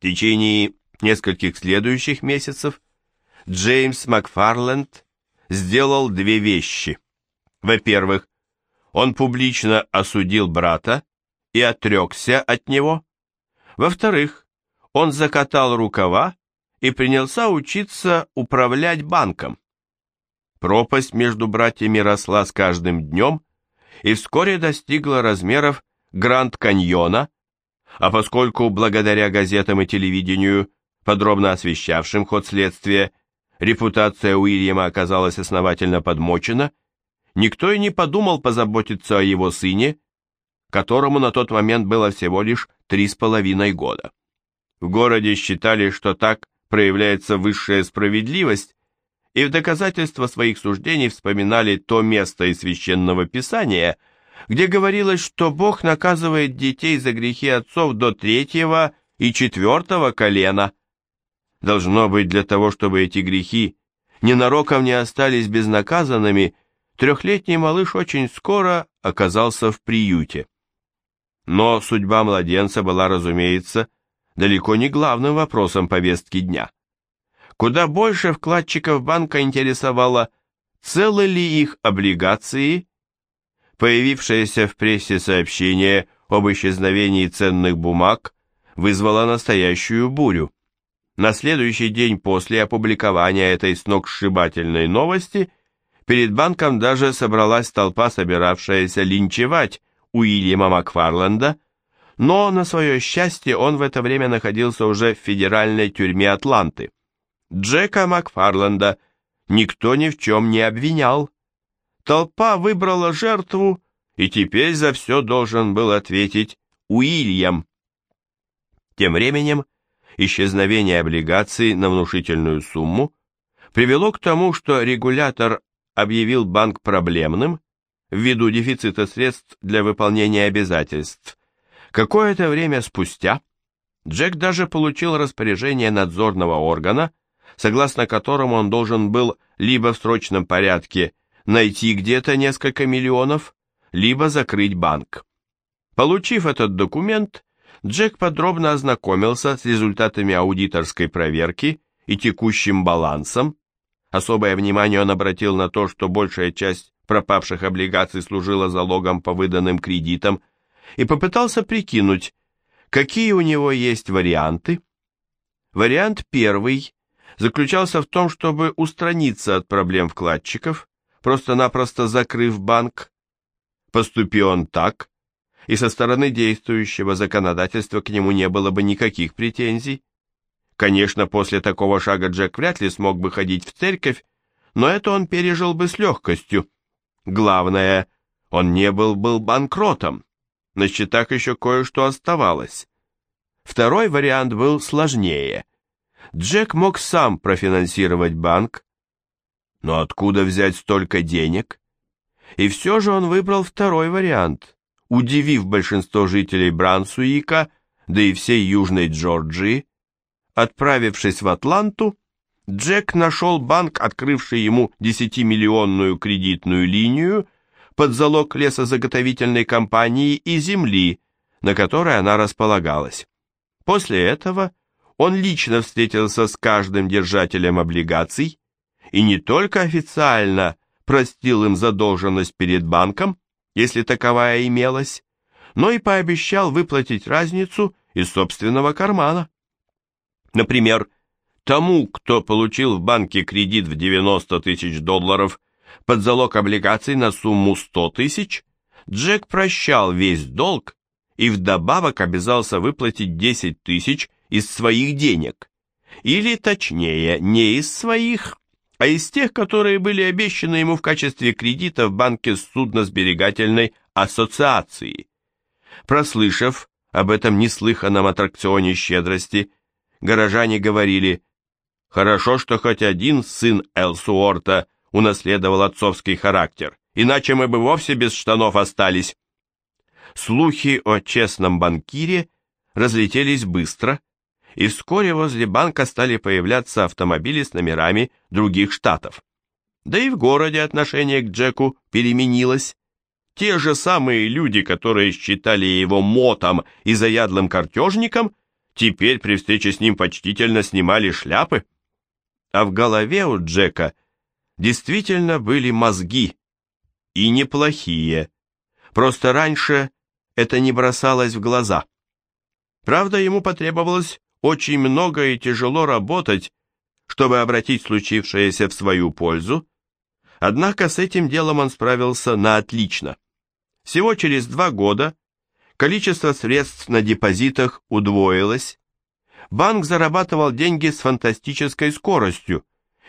В течение нескольких следующих месяцев Джеймс Макфарленд сделал две вещи. Во-первых, он публично осудил брата и отрекся от него. Во-вторых, он закатал рукава и принялся учиться управлять банком. Пропасть между братьями росла с каждым днем и вскоре достигла размеров Гранд-каньона, а поскольку благодаря газетам и телевидению, подробно освещавшим ход следствия, репутация Уильяма оказалась основательно подмочена, никто и не подумал позаботиться о его сыне, которому на тот момент было всего лишь три с половиной года. В городе считали, что так проявляется высшая справедливость, и в доказательство своих суждений вспоминали то место из священного писания, где говорилось, что Бог наказывает детей за грехи отцов до третьего и четвертого колена. Должно быть для того, чтобы эти грехи ненароком не остались безнаказанными, трехлетний малыш очень скоро оказался в приюте. Но судьба младенца была, разумеется, далеко не главным вопросом повестки дня. Куда больше вкладчиков банка интересовало, целы ли их облигации. Появившееся в прессе сообщение об исчезновении ценных бумаг вызвало настоящую бурю. На следующий день после опубликования этой сногсшибательной новости перед банком даже собралась толпа, собиравшаяся линчевать Уильяма Макфарленда, но, на свое счастье, он в это время находился уже в федеральной тюрьме Атланты. Джека Макфарленда никто ни в чем не обвинял. Толпа выбрала жертву, и теперь за все должен был ответить Уильям. Тем временем исчезновение облигаций на внушительную сумму привело к тому, что регулятор объявил банк проблемным ввиду дефицита средств для выполнения обязательств. Какое-то время спустя Джек даже получил распоряжение надзорного органа, согласно которому он должен был либо в срочном порядке найти где-то несколько миллионов, либо закрыть банк. Получив этот документ, Джек подробно ознакомился с результатами аудиторской проверки и текущим балансом. Особое внимание он обратил на то, что большая часть пропавших облигаций служила залогом по выданным кредитам, и попытался прикинуть, какие у него есть варианты. Вариант первый заключался в том, чтобы устраниться от проблем вкладчиков, просто-напросто закрыв банк. Поступи он так, и со стороны действующего законодательства к нему не было бы никаких претензий. Конечно, после такого шага Джек вряд ли смог бы ходить в церковь, но это он пережил бы с легкостью. Главное, он не был был банкротом. На счетах еще кое-что оставалось. Второй вариант был сложнее. Джек мог сам профинансировать банк, но откуда взять столько денег? И все же он выбрал второй вариант, удивив большинство жителей Брансуика, да и всей Южной Джорджии. Отправившись в Атланту, Джек нашел банк, открывший ему 10-миллионную кредитную линию под залог лесозаготовительной компании и земли, на которой она располагалась. После этого он лично встретился с каждым держателем облигаций и не только официально простил им задолженность перед банком, если таковая имелась, но и пообещал выплатить разницу из собственного кармана. Например, тому, кто получил в банке кредит в 90 тысяч долларов под залог облигаций на сумму 100 тысяч, Джек прощал весь долг и вдобавок обязался выплатить 10 тысяч из своих денег. Или, точнее, не из своих, а из тех, которые были обещаны ему в качестве кредита в банке судно-сберегательной ассоциации. Прослышав об этом неслыханном аттракционе щедрости, горожане говорили, «Хорошо, что хоть один сын Элсуорта унаследовал отцовский характер, иначе мы бы вовсе без штанов остались». Слухи о честном банкире разлетелись быстро, и вскоре возле банка стали появляться автомобили с номерами других штатов. Да и в городе отношение к Джеку переменилось. Те же самые люди, которые считали его мотом и заядлым картежником, теперь при встрече с ним почтительно снимали шляпы. А в голове у Джека действительно были мозги, и неплохие. Просто раньше это не бросалось в глаза. Правда, ему потребовалось очень много и тяжело работать, чтобы обратить случившееся в свою пользу, однако с этим делом он справился на отлично. Всего через два года количество средств на депозитах удвоилось, банк зарабатывал деньги с фантастической скоростью,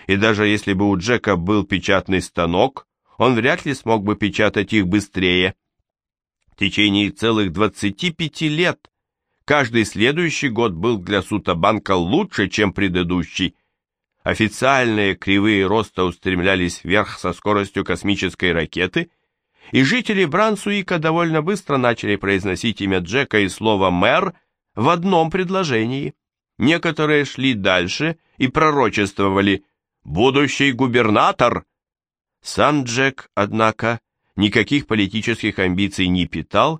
и даже если бы у Джека был печатный станок, он вряд ли смог бы печатать их быстрее. В течение целых 25 лет каждый следующий год был для Сутабанка лучше, чем предыдущий. Официальные кривые роста устремлялись вверх со скоростью космической ракеты, и жители Брансуика довольно быстро начали произносить имя Джека и слово «мэр» в одном предложении. Некоторые шли дальше и пророчествовали «будущий губернатор», сам Джек, однако, никаких политических амбиций не питал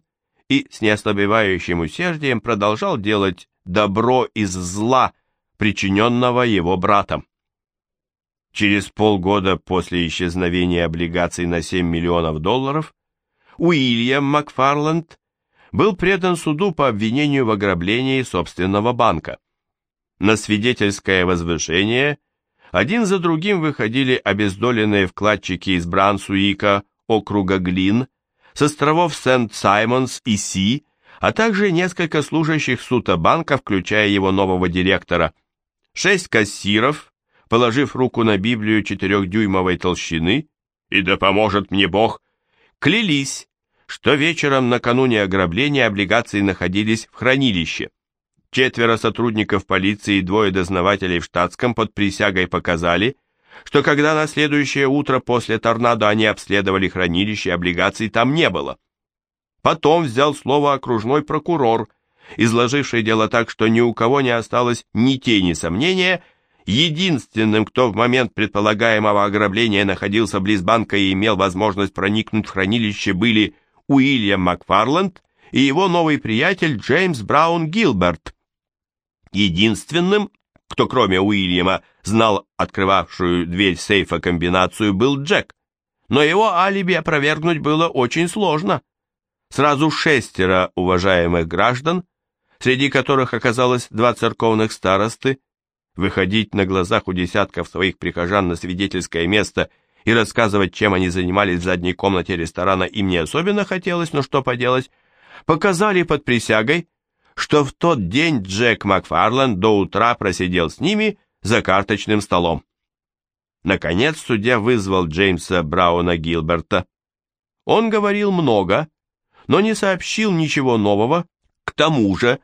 и с неослабевающим усердием продолжал делать добро из зла, причиненного его братом. Через полгода после исчезновения облигаций на 7 миллионов долларов Уильям Макфарланд был предан суду по обвинению в ограблении собственного банка. На свидетельское возвышение – один за другим выходили обездоленные вкладчики из Брансуика, округа Глин, с островов Сент-Саймонс и Си, а также несколько служащих Сута-банка, включая его нового директора. Шесть кассиров, положив руку на Библию четырехдюймовой толщины, и да поможет мне Бог, клялись, что вечером накануне ограбления облигации находились в хранилище. Четверо сотрудников полиции и двое дознавателей в штатском под присягой показали, что когда на следующее утро после торнадо они обследовали хранилище, облигаций там не было. Потом взял слово окружной прокурор, изложивший дело так, что ни у кого не осталось ни тени сомнения, единственным, кто в момент предполагаемого ограбления находился близ банка и имел возможность проникнуть в хранилище, были Уильям Макфарланд и его новый приятель Джеймс Браун Гилберт. Единственным, кто кроме Уильяма знал открывавшую дверь сейфа комбинацию, был Джек. Но его алиби опровергнуть было очень сложно. Сразу шестеро уважаемых граждан, среди которых оказалось два церковных старосты, выходить на глазах у десятков своих прихожан на свидетельское место и рассказывать, чем они занимались в задней комнате ресторана, им не особенно хотелось, но что поделать, показали под присягой, что в тот день Джек Макфарланд до утра просидел с ними за карточным столом. Наконец судья вызвал Джеймса Брауна Гилберта. Он говорил много, но не сообщил ничего нового. К тому же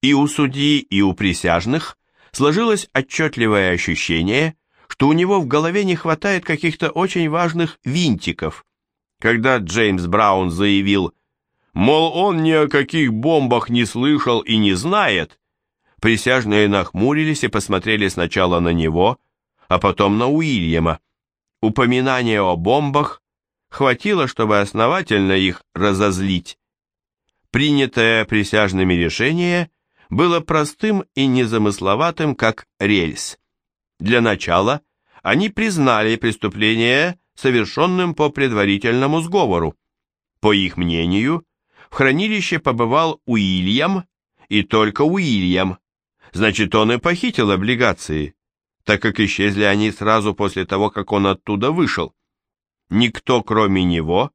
и у судьи, и у присяжных сложилось отчетливое ощущение, что у него в голове не хватает каких-то очень важных винтиков. Когда Джеймс Браун заявил Мол, он ни о каких бомбах не слышал и не знает. Присяжные нахмурились и посмотрели сначала на него, а потом на Уильяма. Упоминание о бомбах хватило, чтобы основательно их разозлить. Принятое присяжными решение было простым и незамысловатым, как рельс. Для начала они признали преступление совершенным по предварительному сговору. По их мнению, в хранилище побывал Уильям, и только Уильям. Значит, он и похитил облигации, так как исчезли они сразу после того, как он оттуда вышел. Никто, кроме него,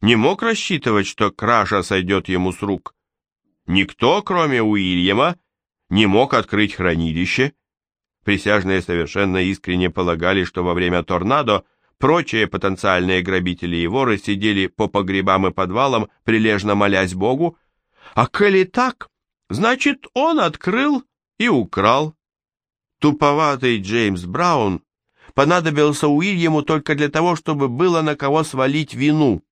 не мог рассчитывать, что кража сойдет ему с рук. Никто, кроме Уильяма, не мог открыть хранилище. Присяжные совершенно искренне полагали, что во время торнадо Прочие потенциальные грабители и воры сидели по погребам и подвалам, прилежно молясь Богу. А коли так, значит, он открыл и украл. Туповатый Джеймс Браун понадобился Уильяму только для того, чтобы было на кого свалить вину.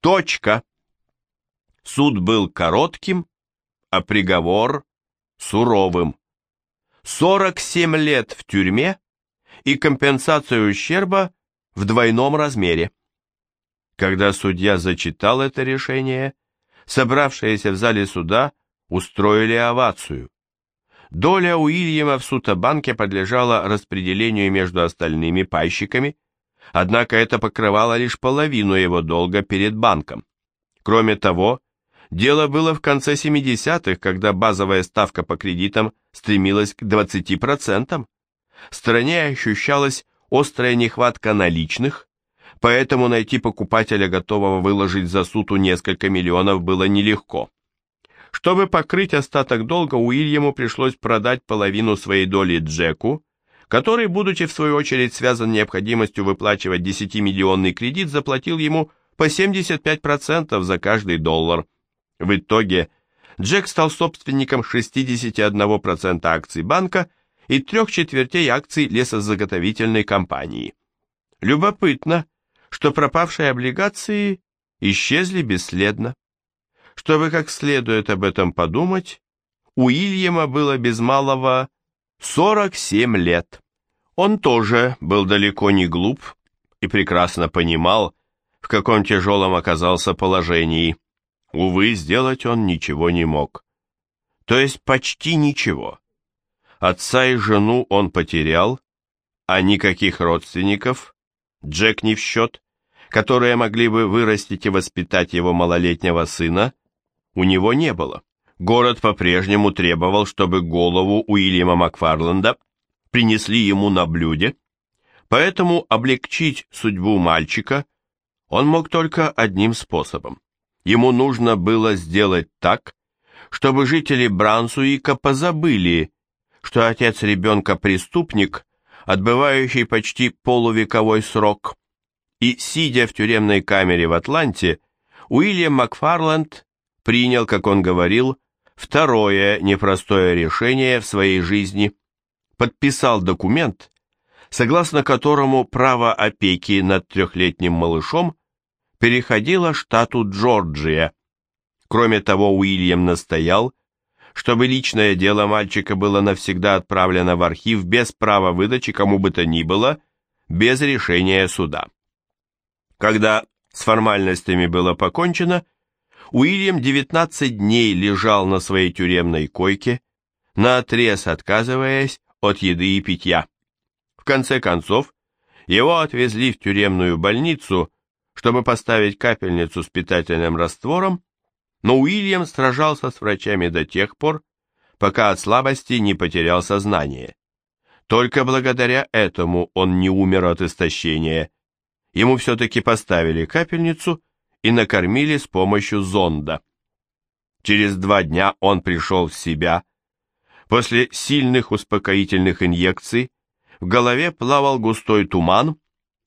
Точка. Суд был коротким, а приговор суровым. 47 лет в тюрьме и компенсация ущерба в двойном размере. Когда судья зачитал это решение, собравшиеся в зале суда устроили овацию. Доля Уильяма в Сутобанке подлежала распределению между остальными пайщиками, однако это покрывало лишь половину его долга перед банком. Кроме того, дело было в конце 70-х, когда базовая ставка по кредитам стремилась к 20%. В стране ощущалась острая нехватка наличных, поэтому найти покупателя, готового выложить за суту несколько миллионов, было нелегко. Чтобы покрыть остаток долга, Уильяму пришлось продать половину своей доли Джеку, который, будучи в свою очередь связан необходимостью выплачивать 10-миллионный кредит, заплатил ему по 75% за каждый доллар. В итоге Джек стал собственником 61% акций банка и трех четвертей акций лесозаготовительной компании. Любопытно, что пропавшие облигации исчезли бесследно. Чтобы как следует об этом подумать, у Уильяма было без малого 47 лет. Он тоже был далеко не глуп и прекрасно понимал, в каком тяжелом оказался положении. Увы, сделать он ничего не мог. То есть почти ничего. Отца и жену он потерял, а никаких родственников, Джек не в счет, которые могли бы вырастить и воспитать его малолетнего сына, у него не было. Город по-прежнему требовал, чтобы голову Уильяма Макфарленда принесли ему на блюде, поэтому облегчить судьбу мальчика он мог только одним способом. Ему нужно было сделать так, чтобы жители Брансуика позабыли, что отец ребенка преступник, отбывающий почти полувековой срок. И, сидя в тюремной камере в Атланте, Уильям Макфарланд принял, как он говорил, второе непростое решение в своей жизни. Подписал документ, согласно которому право опеки над трехлетним малышом переходило штату Джорджия. Кроме того, Уильям настоял, чтобы личное дело мальчика было навсегда отправлено в архив без права выдачи кому бы то ни было, без решения суда. Когда с формальностями было покончено, Уильям 19 дней лежал на своей тюремной койке, наотрез отказываясь от еды и питья. В конце концов, его отвезли в тюремную больницу, чтобы поставить капельницу с питательным раствором, но Уильям сражался с врачами до тех пор, пока от слабости не потерял сознание. Только благодаря этому он не умер от истощения. Ему все-таки поставили капельницу и накормили с помощью зонда. Через два дня он пришел в себя. После сильных успокоительных инъекций в голове плавал густой туман,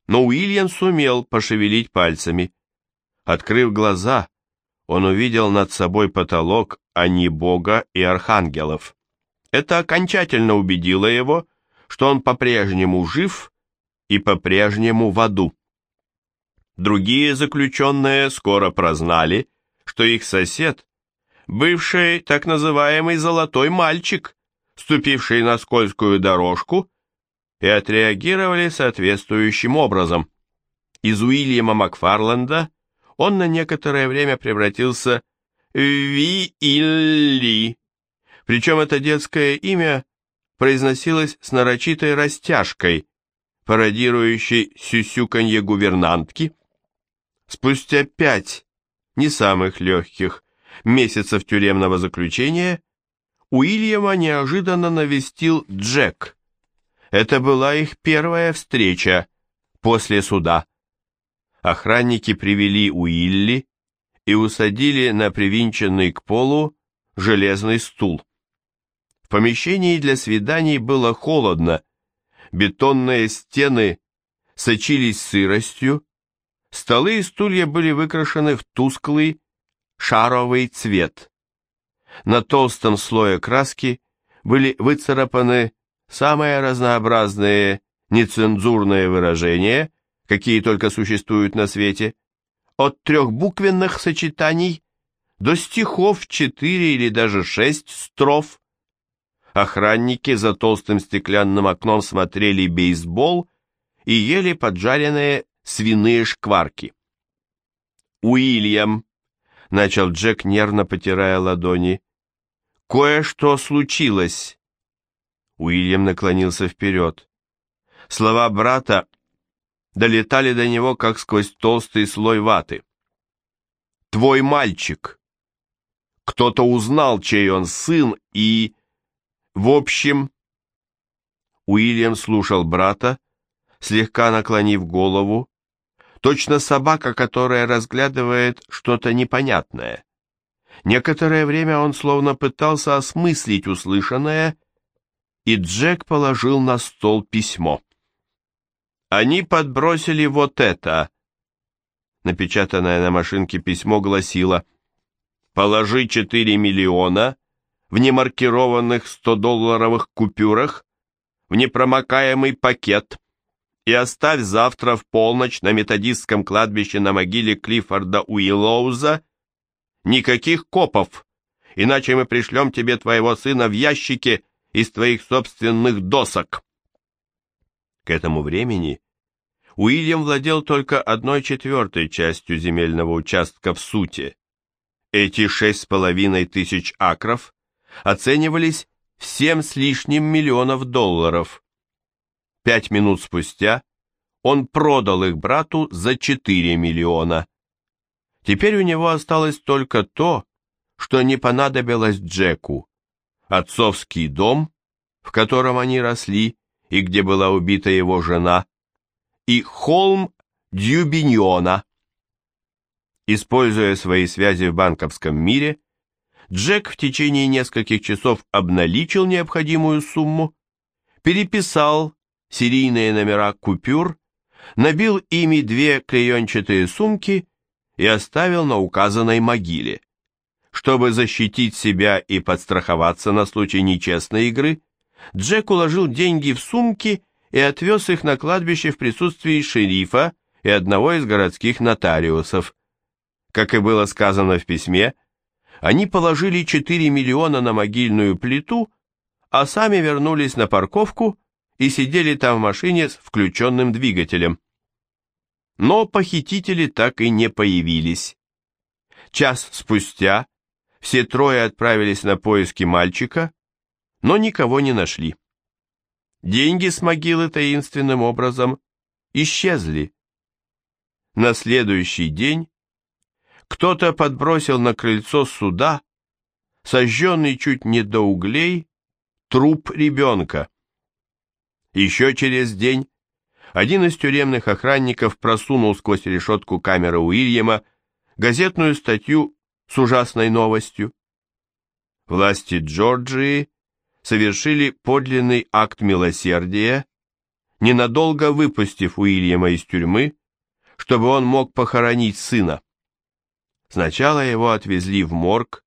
но Уильям сумел пошевелить пальцами. Открыв глаза, он увидел над собой потолок, а не Бога и архангелов. Это окончательно убедило его, что он по-прежнему жив и по-прежнему в аду. Другие заключенные скоро прознали, что их сосед – бывший так называемый «золотой мальчик», ступивший на скользкую дорожку, и отреагировали соответствующим образом. Из Уильяма Макфарленда – он на некоторое время превратился в Ви-Илли. Причем это детское имя произносилось с нарочитой растяжкой, пародирующей сюсюканье гувернантки. Спустя пять, не самых легких, месяцев тюремного заключения, Уильяма неожиданно навестил Джек. Это была их первая встреча после суда. Охранники привели Уилли и усадили на привинченный к полу железный стул. В помещении для свиданий было холодно, бетонные стены сочились сыростью, столы и стулья были выкрашены в тусклый шаровый цвет. На толстом слое краски были выцарапаны самые разнообразные нецензурные выражения, какие только существуют на свете, от трехбуквенных сочетаний до стихов четыре или даже шесть строф. Охранники за толстым стеклянным окном смотрели бейсбол и ели поджаренные свиные шкварки. «Уильям», — начал Джек, нервно потирая ладони, — «кое-что случилось Уильям наклонился вперед. Слова брата долетали до него, как сквозь толстый слой ваты. «Твой мальчик!» Кто-то узнал, чей он сын, и... В общем... Уильям слушал брата, слегка наклонив голову, точно собака, которая разглядывает что-то непонятное. Некоторое время он словно пытался осмыслить услышанное, и Джек положил на стол письмо. Они подбросили вот это. Напечатанное на машинке письмо гласило «Положи 4 миллиона в немаркированных 100-долларовых купюрах в непромокаемый пакет и оставь завтра в полночь на методистском кладбище на могиле Клиффорда Уиллоуза. Никаких копов, иначе мы пришлем тебе твоего сына в ящике из твоих собственных досок». К этому времени Уильям владел только одной четвертой частью земельного участка в сути. Эти шесть с половиной тысяч акров оценивались в семь с лишним миллионов долларов. Пять минут спустя он продал их брату за 4 миллиона. Теперь у него осталось только то, что не понадобилось Джеку. Отцовский дом, в котором они росли, и где была убита его жена, и холм Дьюбиньона. Используя свои связи в банковском мире, Джек в течение нескольких часов обналичил необходимую сумму, переписал серийные номера купюр, набил ими две клеенчатые сумки и оставил на указанной могиле. Чтобы защитить себя и подстраховаться на случай нечестной игры, Джек уложил деньги в сумки и отвез их на кладбище в присутствии шерифа и одного из городских нотариусов. Как и было сказано в письме, они положили 4 миллиона на могильную плиту, а сами вернулись на парковку и сидели там в машине с включенным двигателем. Но похитители так и не появились. Час спустя все трое отправились на поиски мальчика, но никого не нашли. Деньги с могилы таинственным образом исчезли. На следующий день кто-то подбросил на крыльцо суда, сожженный чуть не до углей, труп ребенка. Еще через день один из тюремных охранников просунул сквозь решетку камеры Уильяма газетную статью с ужасной новостью. Власти Джорджии совершили подлинный акт милосердия, ненадолго выпустив Уильяма из тюрьмы, чтобы он мог похоронить сына. Сначала его отвезли в морг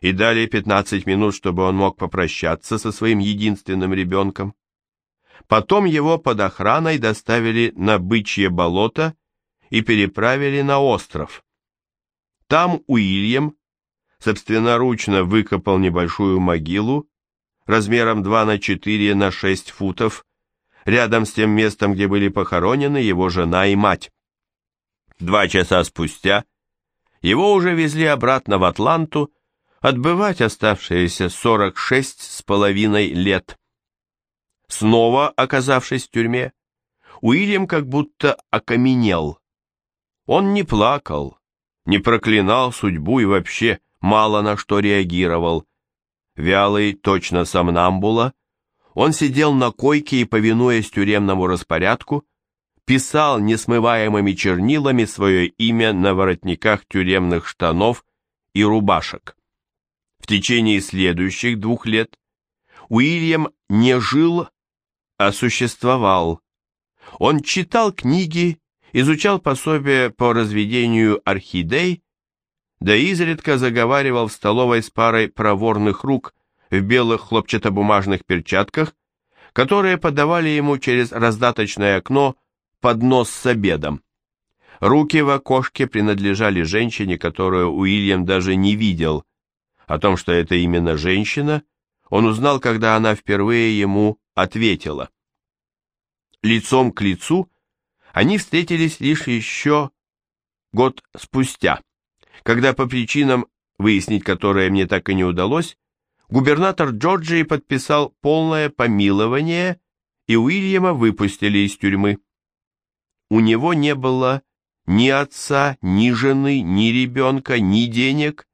и дали 15 минут, чтобы он мог попрощаться со своим единственным ребенком. Потом его под охраной доставили на Бычье болото и переправили на остров. Там Уильям собственноручно выкопал небольшую могилу размером 2 на 4 на 6 футов, рядом с тем местом, где были похоронены его жена и мать. Два часа спустя его уже везли обратно в Атланту, отбывать оставшиеся 46 с половиной лет. Снова оказавшись в тюрьме, Уильям как будто окаменел. Он не плакал, не проклинал судьбу и вообще мало на что реагировал. Вялый, точно сомнамбула, он сидел на койке и, повинуясь тюремному распорядку, писал несмываемыми чернилами свое имя на воротниках тюремных штанов и рубашек. В течение следующих двух лет Уильям не жил, а существовал. Он читал книги, изучал пособия по разведению орхидей да изредка заговаривал в столовой с парой проворных рук в белых хлопчатобумажных перчатках, которые подавали ему через раздаточное окно поднос с обедом. Руки в окошке принадлежали женщине, которую Уильям даже не видел. О том, что это именно женщина, он узнал, когда она впервые ему ответила. Лицом к лицу они встретились лишь еще год спустя когда по причинам, выяснить которые мне так и не удалось, губернатор Джорджии подписал полное помилование, и Уильяма выпустили из тюрьмы. У него не было ни отца, ни жены, ни ребенка, ни денег,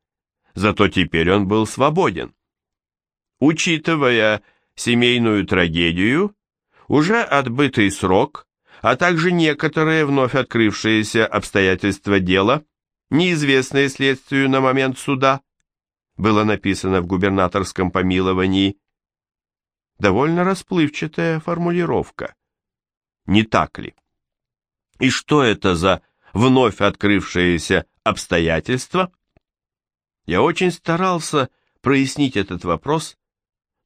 зато теперь он был свободен. Учитывая семейную трагедию, уже отбытый срок, а также некоторые вновь открывшиеся обстоятельства дела, неизвестные следствию на момент суда, было написано в губернаторском помиловании. Довольно расплывчатая формулировка. Не так ли? И что это за вновь открывшиеся обстоятельства? Я очень старался прояснить этот вопрос,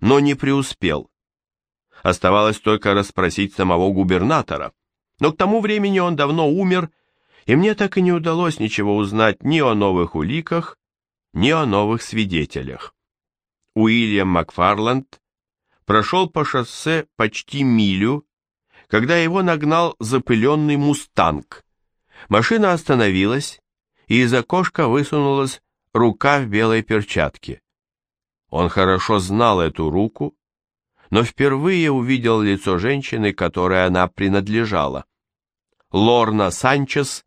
но не преуспел. Оставалось только расспросить самого губернатора, но к тому времени он давно умер, и мне так и не удалось ничего узнать ни о новых уликах, ни о новых свидетелях. Уильям Макфарланд прошел по шоссе почти милю, когда его нагнал запыленный мустанг. Машина остановилась, и из окошка высунулась рука в белой перчатке. Он хорошо знал эту руку, но впервые увидел лицо женщины, которой она принадлежала. Лорна Санчес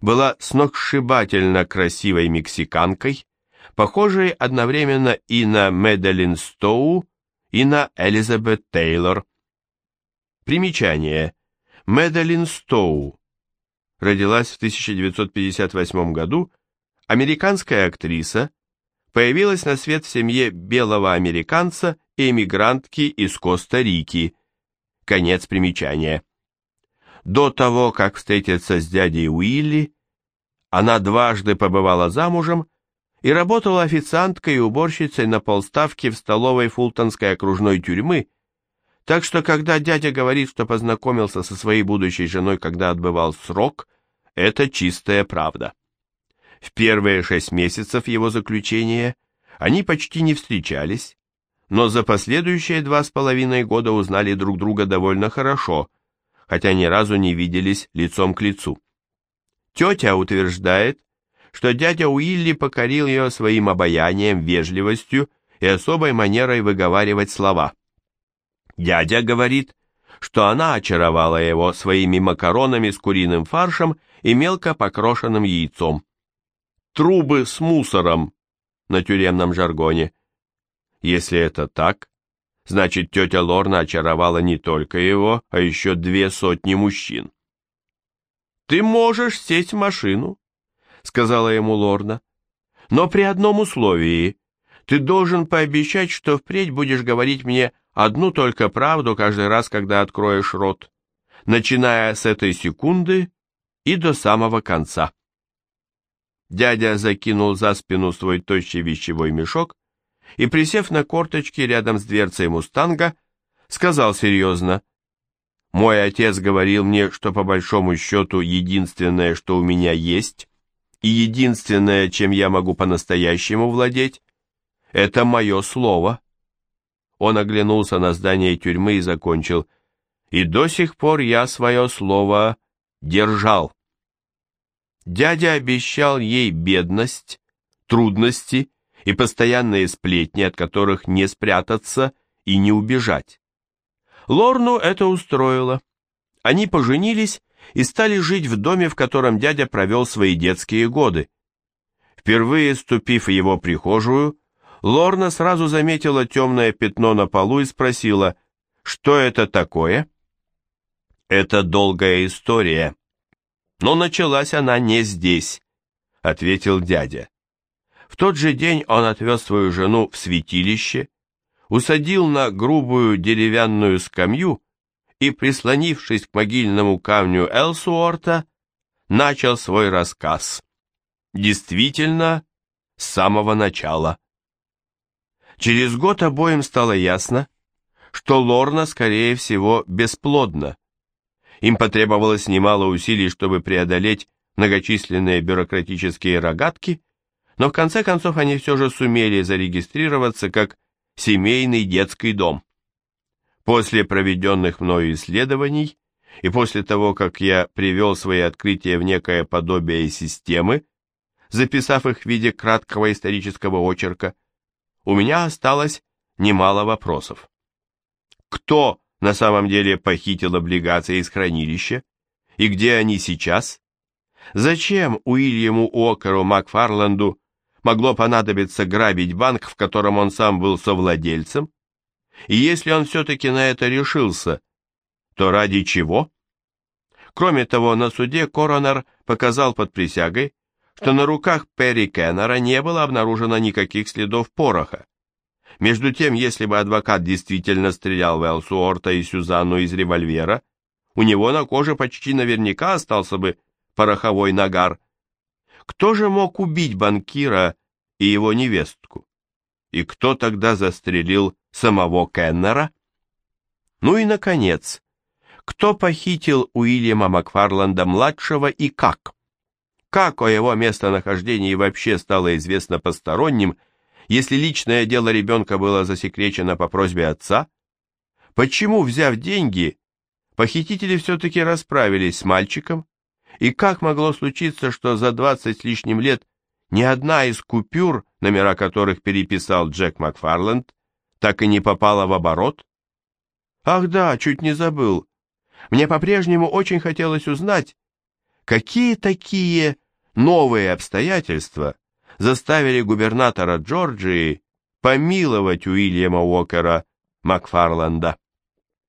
была сногсшибательно красивой мексиканкой, похожей одновременно и на Медалин Стоу, и на Элизабет Тейлор. Примечание. Медалин Стоу родилась в 1958 году, американская актриса, появилась на свет в семье белого американца и эмигрантки из Коста-Рики. Конец примечания. До того, как встретиться с дядей Уилли, она дважды побывала замужем и работала официанткой и уборщицей на полставке в столовой Фултонской окружной тюрьмы, так что когда дядя говорит, что познакомился со своей будущей женой, когда отбывал срок, это чистая правда. В первые шесть месяцев его заключения они почти не встречались, но за последующие два с половиной года узнали друг друга довольно хорошо, хотя ни разу не виделись лицом к лицу. Тетя утверждает, что дядя Уилли покорил ее своим обаянием, вежливостью и особой манерой выговаривать слова. Дядя говорит, что она очаровала его своими макаронами с куриным фаршем и мелко покрошенным яйцом. Трубы с мусором на тюремном жаргоне. Если это так, значит тетя Лорна очаровала не только его, а еще две сотни мужчин. «Ты можешь сесть в машину», — сказала ему Лорна, «но при одном условии. Ты должен пообещать, что впредь будешь говорить мне одну только правду каждый раз, когда откроешь рот, начиная с этой секунды и до самого конца. Дядя закинул за спину свой тощий вещевой мешок и, присев на корточки рядом с дверцей «Мустанга», сказал серьезно, «Мой отец говорил мне, что по большому счету единственное, что у меня есть, и единственное, чем я могу по-настоящему владеть, это мое слово». Он оглянулся на здание тюрьмы и закончил, «И до сих пор я свое слово держал». Дядя обещал ей бедность, трудности и постоянные сплетни, от которых не спрятаться и не убежать. Лорну это устроило. Они поженились и стали жить в доме, в котором дядя провел свои детские годы. Впервые ступив в его прихожую, Лорна сразу заметила темное пятно на полу и спросила, что это такое? «Это долгая история», но началась она не здесь, ответил дядя. В тот же день он отвез свою жену в святилище, усадил на грубую деревянную скамью и, прислонившись к могильному камню Элсуорта, начал свой рассказ. Действительно, с самого начала. Через год обоим стало ясно, что Лорна, скорее всего, бесплодна. Им потребовалось немало усилий, чтобы преодолеть многочисленные бюрократические рогатки, но в конце концов они все же сумели зарегистрироваться как семейный детский дом. После проведенных мною исследований и после того, как я привел свои открытия в некое подобие системы, записав их в виде краткого исторического очерка, у меня осталось немало вопросов. Кто на самом деле похитил облигации из хранилища? И где они сейчас? Зачем Уильяму Уокеру Макфарланду могло понадобиться грабить банк, в котором он сам был совладельцем? И если он все-таки на это решился, то ради чего? Кроме того, на суде коронер показал под присягой, что на руках Перри Кеннера не было обнаружено никаких следов пороха. Между тем, если бы адвокат действительно стрелял в Элсуорта и Сюзанну из револьвера, у него на коже почти наверняка остался бы пороховой нагар. Кто же мог убить банкира и его невестку? И кто тогда застрелил самого Кеннера? Ну и, наконец, кто похитил Уильяма Макфарланда-младшего и как? Как о его местонахождении вообще стало известно посторонним, если личное дело ребенка было засекречено по просьбе отца? Почему, взяв деньги, похитители все-таки расправились с мальчиком? И как могло случиться, что за двадцать с лишним лет ни одна из купюр, номера которых переписал Джек Макфарланд, так и не попала в оборот? Ах да, чуть не забыл. Мне по-прежнему очень хотелось узнать, Какие такие новые обстоятельства заставили губернатора Джорджии помиловать Уильяма Уокера Макфарланда?